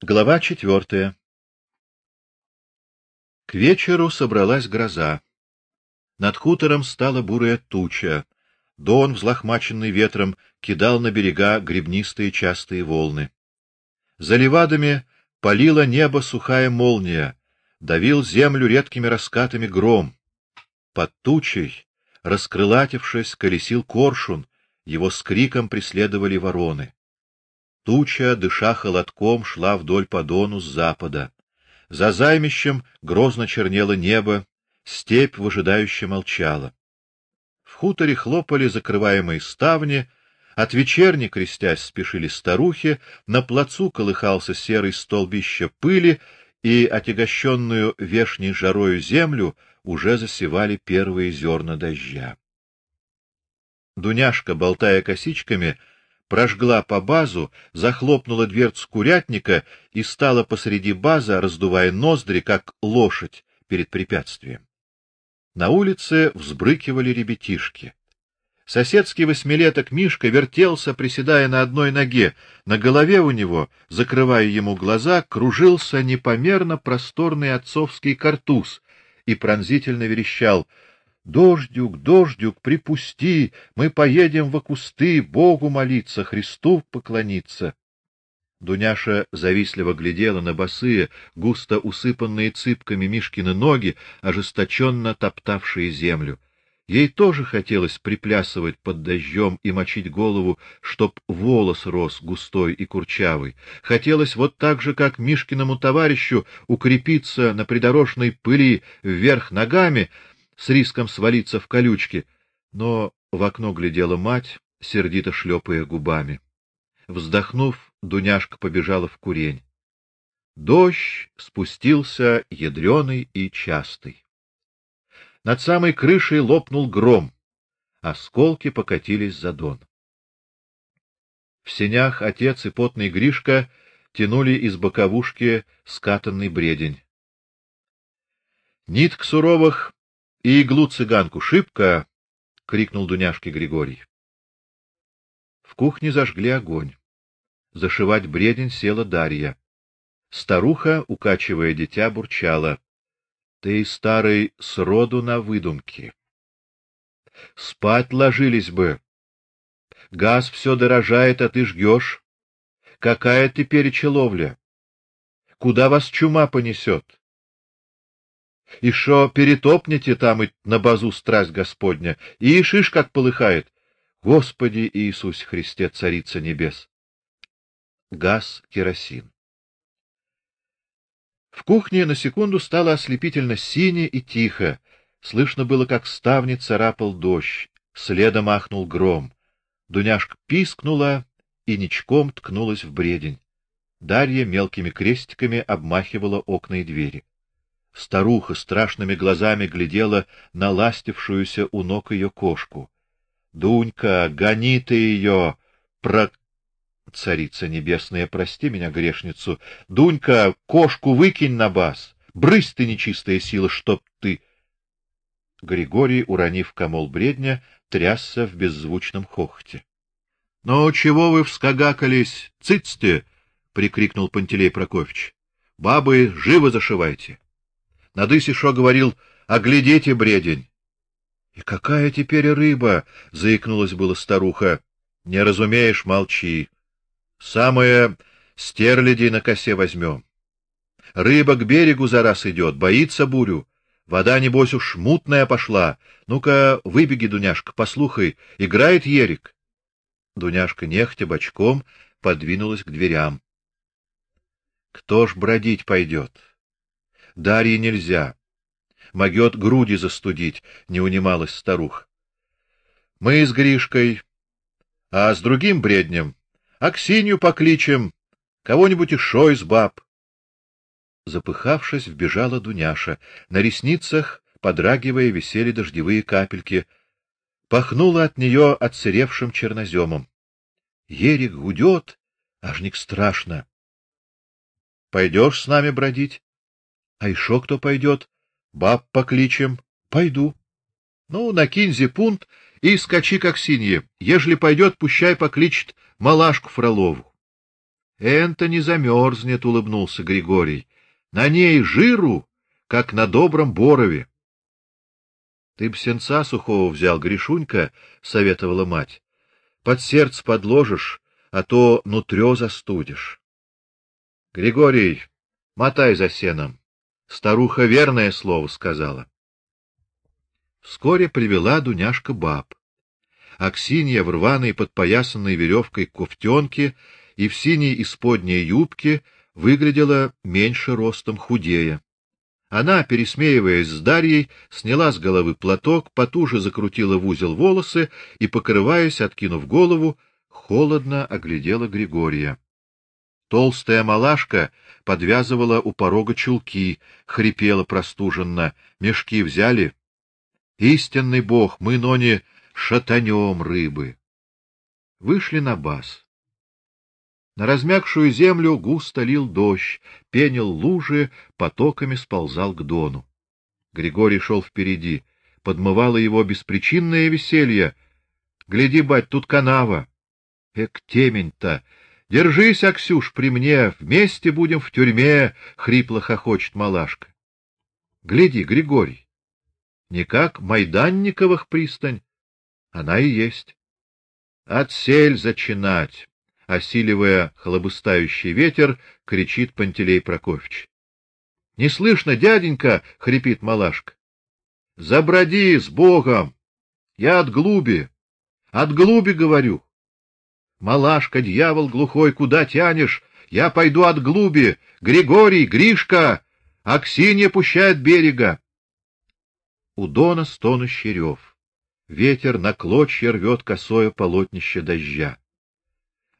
Глава четвертая. К вечеру собралась гроза. Над хутором стала бурая туча. Дон, взлохмаченный ветром, кидал на берега гребнистые частые волны. За левадами палила небо сухая молния, давил землю редкими раскатами гром. Под тучей, раскрылатившись, колесил коршун, его с криком преследовали вороны. Туча, дыша холодком, шла вдоль по дону с запада. За займищем грозно чернело небо, степь выжидающе молчала. В хуторе хлопали закрываемые ставни, от вечерни, крестясь, спешили старухи, на плацу колыхался серый столбище пыли, и отягощенную вешней жарою землю уже засевали первые зерна дождя. Дуняшка, болтая косичками, прожгла по базу, захлопнула дверцу курятника и стала посреди база, раздувая ноздри, как лошадь перед препятствием. На улице взбрыкивали ребятишки. Соседский восьмилеток Мишка вертелся, приседая на одной ноге. На голове у него, закрывая ему глаза, кружился непомерно просторный отцовский картуз и пронзительно верещал: Дождюк, дождюк, припусти, мы поедем в кусты, Богу молиться, Христу поклониться. Дуняша завистливо глядела на босые, густо усыпанные цыпками Мишкины ноги, ожесточенно топтавшие землю. Ей тоже хотелось приплясывать под дождем и мочить голову, чтоб волос рос густой и курчавый. Хотелось вот так же, как Мишкиному товарищу, укрепиться на придорожной пыли вверх ногами, с риском свалиться в колючки, но в окно глядела мать, сердито шлепая губами. Вздохнув, Дуняшка побежала в курень. Дождь спустился ядреный и частый. Над самой крышей лопнул гром, осколки покатились за дон. В сенях отец и потный Гришка тянули из боковушки скатанный бредень. Нитк суровых и иглу цыганку шибко, крикнул Дуняшке Григорий. В кухне зажгли огонь. Зашивать бредень села Дарья. Старуха, укачивая дитя, бурчала: "Ты старый сроду на выдумки. Спать ложились бы. Газ все дорожает, а ты жгешь. Какая теперь ловля? Куда вас чума понесет? И шо перетопнете там и на базу страсть Господня, и шиш как полыхает. Господи Иисус Христе, царица небес. Газ, керосин. В кухне на секунду стало ослепительно сине и тихо. Слышно было, как ставни царапал дождь, следом ахнул гром. Дуняшка пискнула и ничком ткнулась в бредень. Дарья мелкими крестиками обмахивала окна и двери. Старуха страшными глазами глядела на ластившуюся у ног ее кошку. Дунька, гони ты ее, про Царица небесная, прости меня грешницу. Дунька, кошку выкинь на бас. Брысь ты нечистая сила, чтоб ты Григорий, уронив комол бредня, трясся в беззвучном хохоте. "Ну чего вы вскагакались? Цыцте!" прикрикнул Пантелей Прокофьевич. "Бабы, живо зашивайте!" Надысь шо говорил: "Оглядите бредень". И какая теперь рыба, заикнулась была старуха. Не разумеешь, молчи. Самое стерляди на косе возьмем. Рыба к берегу за раз идет, боится бурю. Вода небось уж мутная пошла. Ну-ка, выбеги, Дуняшка, послухай, играет Ерик. Дуняшка нехтя бочком подвинулась к дверям. Кто ж бродить пойдет? Дарье нельзя. Могет груди застудить, не унималась старуха. Мы с Гришкой, а с другим бреднем Аксинью покличем, кого-нибудь еще из баб. Запыхавшись, вбежала Дуняша. На ресницах, подрагивая, висели дождевые капельки. Пахнуло от нее отсыревшим черноземом. Ерик гудет, ажник страшно. Пойдешь с нами бродить? А еще кто пойдет? Баб покличем. Пойду. Ну, накинь зипунт и скачи как синие. Ежели пойдет, пущай покличет малашку Фролову. Энто не замерзнет, улыбнулся Григорий. На ней жиру, как на добром борове. Ты б сенца сухого взял, Гришунька, советовала мать. Под сердце подложишь, а то нутрё застудишь. Григорий, мотай за сеном. Старуха верное слово сказала. Вскоре привела Дуняшка баб. Аксинья в рваной подпоясанной веревкой кофтёнке и в синей исподней юбке выглядела меньше ростом, худее. Она, пересмеиваясь с Дарьей, сняла с головы платок, потуже закрутила в узел волосы и, покрываясь, откинув голову, холодно оглядела Григория. Толстая малашка подвязывала у порога чулки, хрипела простуженно: "Мешки взяли? Истинный Бог, мы ноне шатанем рыбы". Вышли на бас. На размягшую землю густо лил дождь, пенил лужи, потоками сползал к дону. Григорий шел впереди, подмывало его беспричинное веселье. Гляди, бать, тут канава. Эк, темень-то! Держись, Аксюш, при мне, вместе будем в тюрьме, хрипло хохочет малашка. Гляди, Григорий. Не как Майданниковых пристань, она и есть. Отсель зачинать осиливая хлобыстающий ветер, кричит Пантелей Прокофьевич. Не слышно, дяденька, хрипит Малашка. Заброди с Богом. Я от глуби. От глуби говорю. Малашка, дьявол глухой, куда тянешь? Я пойду от глуби. Григорий, Гришка, Аксинья пущает берега. У дона стонущий рев. Ветер на клочья рвет косое полотнище дождя.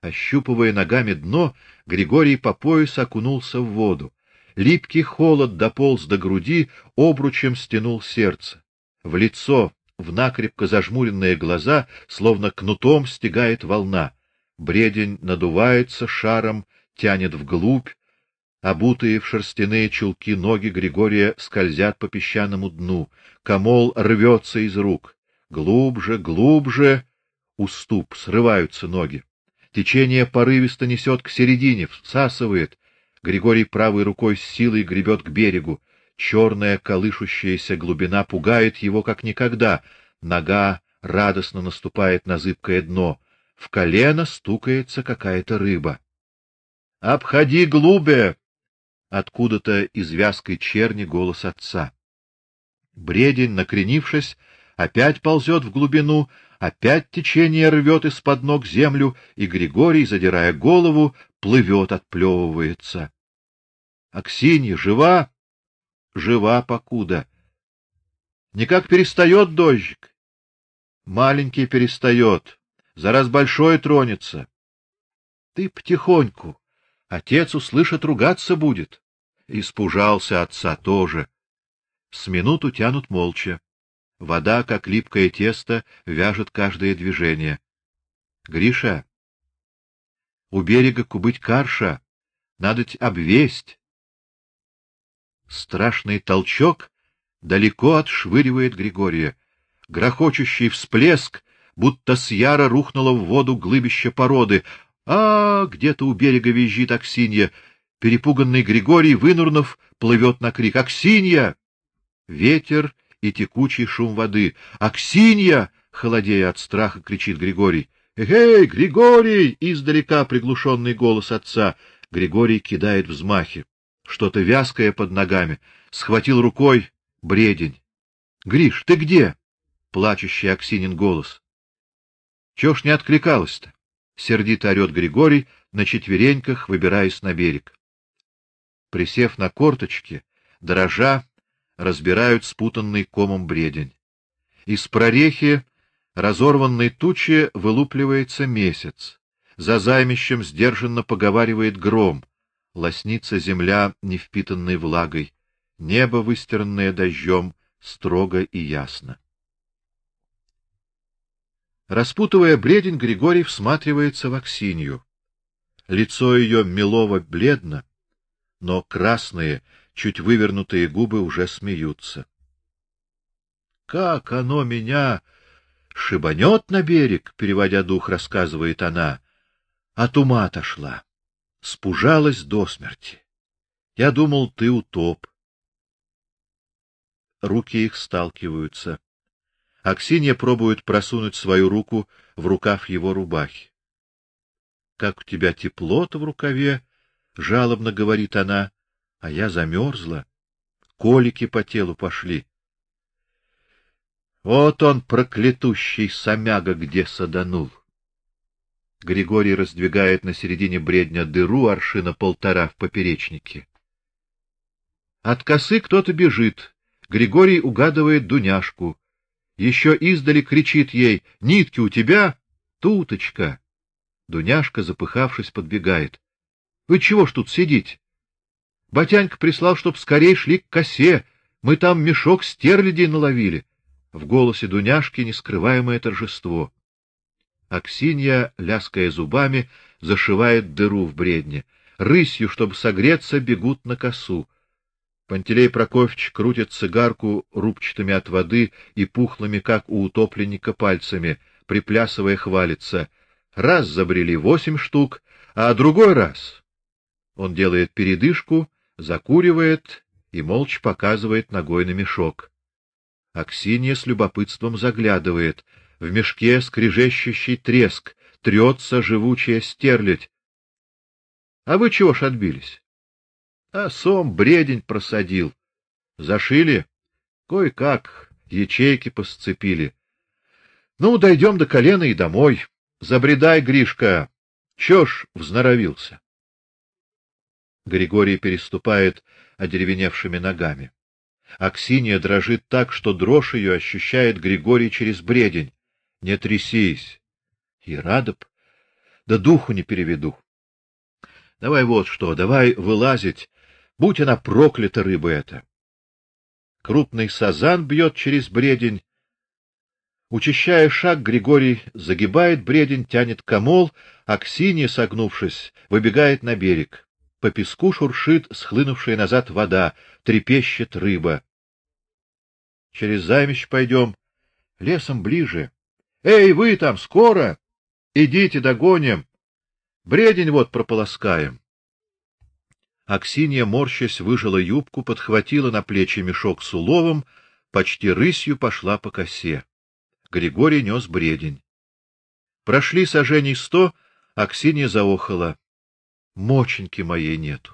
Ощупывая ногами дно, Григорий по пояс окунулся в воду. Липкий холод дополз до груди, обручем стянул сердце. В лицо, в накрепко зажмуренные глаза, словно кнутом стегает волна. Бредень надувается шаром, тянет вглубь. Обутые в шерстяные чулки ноги Григория скользят по песчаному дну. Камол рвется из рук. Глубже, глубже, уступ, срываются ноги. Течение порывисто несет к середине, всасывает. Григорий правой рукой с силой гребет к берегу. Черная колышущаяся глубина пугает его как никогда. Нога радостно наступает на зыбкое дно. В колено стукается какая-то рыба. Обходи глубе. Откуда-то из вязкой черни голос отца. Бредень, накренившись, опять ползет в глубину, Опять течение рвет из-под ног землю, и Григорий, задирая голову, плывет, отплевывается. Аксинья жива? Жива покуда. Никак перестает дождик. Маленький перестает, зараз большой тронется. Ты потихоньку. Отец услышит, ругаться будет. Испужался отца тоже. С минуту тянут молча. Вода, как липкое тесто, вяжет каждое движение. Гриша, у берега кубыть карша, надоть обвесть. Страшный толчок далеко отшвыривает Григория. Грохочущий всплеск, будто с яра рухнуло в воду глыбище породы. А, где-то у берега визжит Аксинья. Перепуганный Григорий, вынурнув, плывет на крик: "Аксинья!" Ветер и текучий шум воды. "Аксинья!" холодея от страха, кричит Григорий. "Эй, Григорий!" издалека приглушенный голос отца. Григорий кидает взмахи. Что-то вязкое под ногами. Схватил рукой бредень. "Гриш, ты где?" плачущий Аксинин голос. Чего ж не откликалась-то? сердито орет Григорий на четвереньках, выбираясь на берег. Присев на корточки, дрожа, разбирают спутанный комом бредень. Из прорехи разорванной тучи вылупливается месяц. За займищем сдержанно поговаривает гром. Лоснится земля, не впитанной влагой. Небо, выстиранное дождем, строго и ясно. Распутывая бредень, Григорий всматривается в Аксинью. Лицо ее мелово бледно, но красные, чуть вывернутые губы уже смеются. Как оно меня шибанет на берег, переводя дух, рассказывает она. От ума отошла. спужалась до смерти. Я думал, ты утоп. Руки их сталкиваются. Аксинья пробует просунуть свою руку в рукав его рубахи. Как у тебя тепло-то в рукаве, жалобно говорит она, а я замерзла. Колики по телу пошли. Вот он, проклятущий самяга, где саданул. Григорий раздвигает на середине бредня дыру аршина полтора в поперечнике. От косы кто-то бежит. Григорий угадывает Дуняшку. Еще издали кричит ей: "Нитки у тебя, туточка". Дуняшка, запыхавшись, подбегает. Вы чего ж тут сидите? Батянька прислал, чтоб скорей шли к косе. Мы там мешок стерлядей наловили. В голосе Дуняшки нескрываемое торжество. Аксинья, ляская зубами, зашивает дыру в бредне. Рысью, чтобы согреться, бегут на косу. Пантелей Прокофьевич крутит цигарку рубчатыми от воды и пухлыми, как у утопленника, пальцами, приплясывая хвалится. Раз забрели восемь штук, а другой раз он делает передышку, закуривает и молча показывает ногой на мешок. Аксинья с любопытством заглядывает. В мешке скрежещущий треск, трется живучая стерлядь. А вы чего ж отбились? А сом бредень просадил. Зашили? Кое-как, ячейки посцепили. Ну, дойдем до колена и домой. Забредай, Гришка. Чё ж взноровился? Григорий переступает одеревеневшими ногами. Аксинья дрожит так, что дрожь ее ощущает Григорий через бредень. Не трясись. И радоп, да духу не переведу. Давай вот что, давай вылазить, будь она проклята рыба эта. Крупный сазан бьет через бредень. Учащая шаг, Григорий загибает бредень, тянет комол, а Ксения, согнувшись, выбегает на берег. По песку шуршит схлынувшая назад вода, трепещет рыба. Через займищ пойдем, лесом ближе. Эй, вы там, скоро! Идите догоним. Бредень вот прополоскаем. Аксинья, морщась, выжила юбку, подхватила на плечи мешок с уловом, почти рысью пошла по косе. Григорий нес бредень. Прошли сажений сто, Аксинья заохала моченьки моей нету.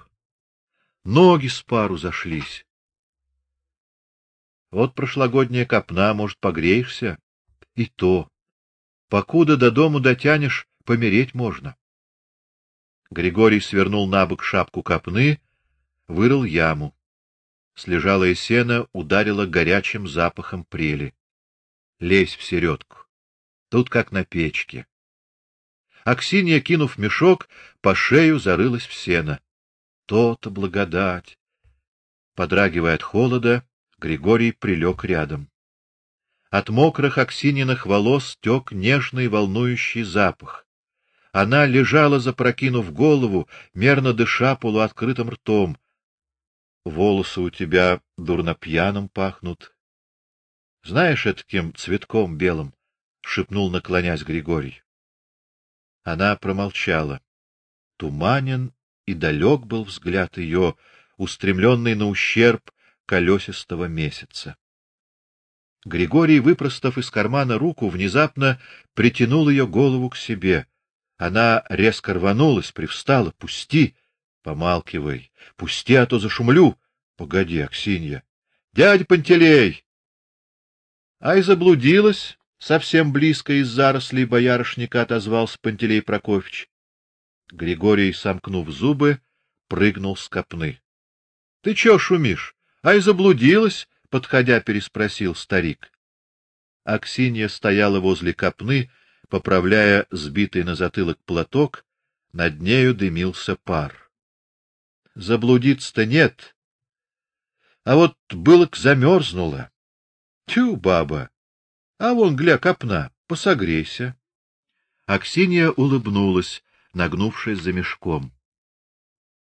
Ноги с пару зашлись. Вот прошлогодняя копна, может, погреешься? И то. Покуда до дому дотянешь, помереть можно. Григорий свернул на бок шапку копны, вырыл яму. Слежалое сено ударило горячим запахом прели. Лезь в середку. Тут как на печке. Аксинья, кинув мешок, по шею зарылась в сено. То-то благодать. Подрагивая от холода, Григорий прилег рядом. От мокрых Аксининых волос тек нежный волнующий запах. Она лежала, запрокинув голову, мерно дыша полуоткрытым ртом. Волосы у тебя дурно пьяным пахнут. Знаешь, этим цветком белым, шепнул, наклонясь Григорий. Она промолчала. Туманен и далек был взгляд ее, устремленный на ущерб колесистого месяца. Григорий, выпростав из кармана руку, внезапно притянул ее голову к себе. Она резко рванулась, привстала: "Пусти, помалкивай. Пусти, а то зашумлю". "Погоди, Аксинья. Дядя Пантелей. Ай заблудилась, Совсем близко из зарослей боярышника отозвался Пантелей Прокофьевич. Григорий, сомкнув зубы, прыгнул с копны. — Ты чё шумишь? Ай, заблудилась? — подходя, переспросил старик. Аксинья стояла возле копны, поправляя сбитый на затылок платок, над нею дымился пар. Заблудиться-то нет. А вот былок замерзнула. Тю, баба, а вон, гля, копна, посогрейся. Аксинья улыбнулась, нагнувшись за мешком.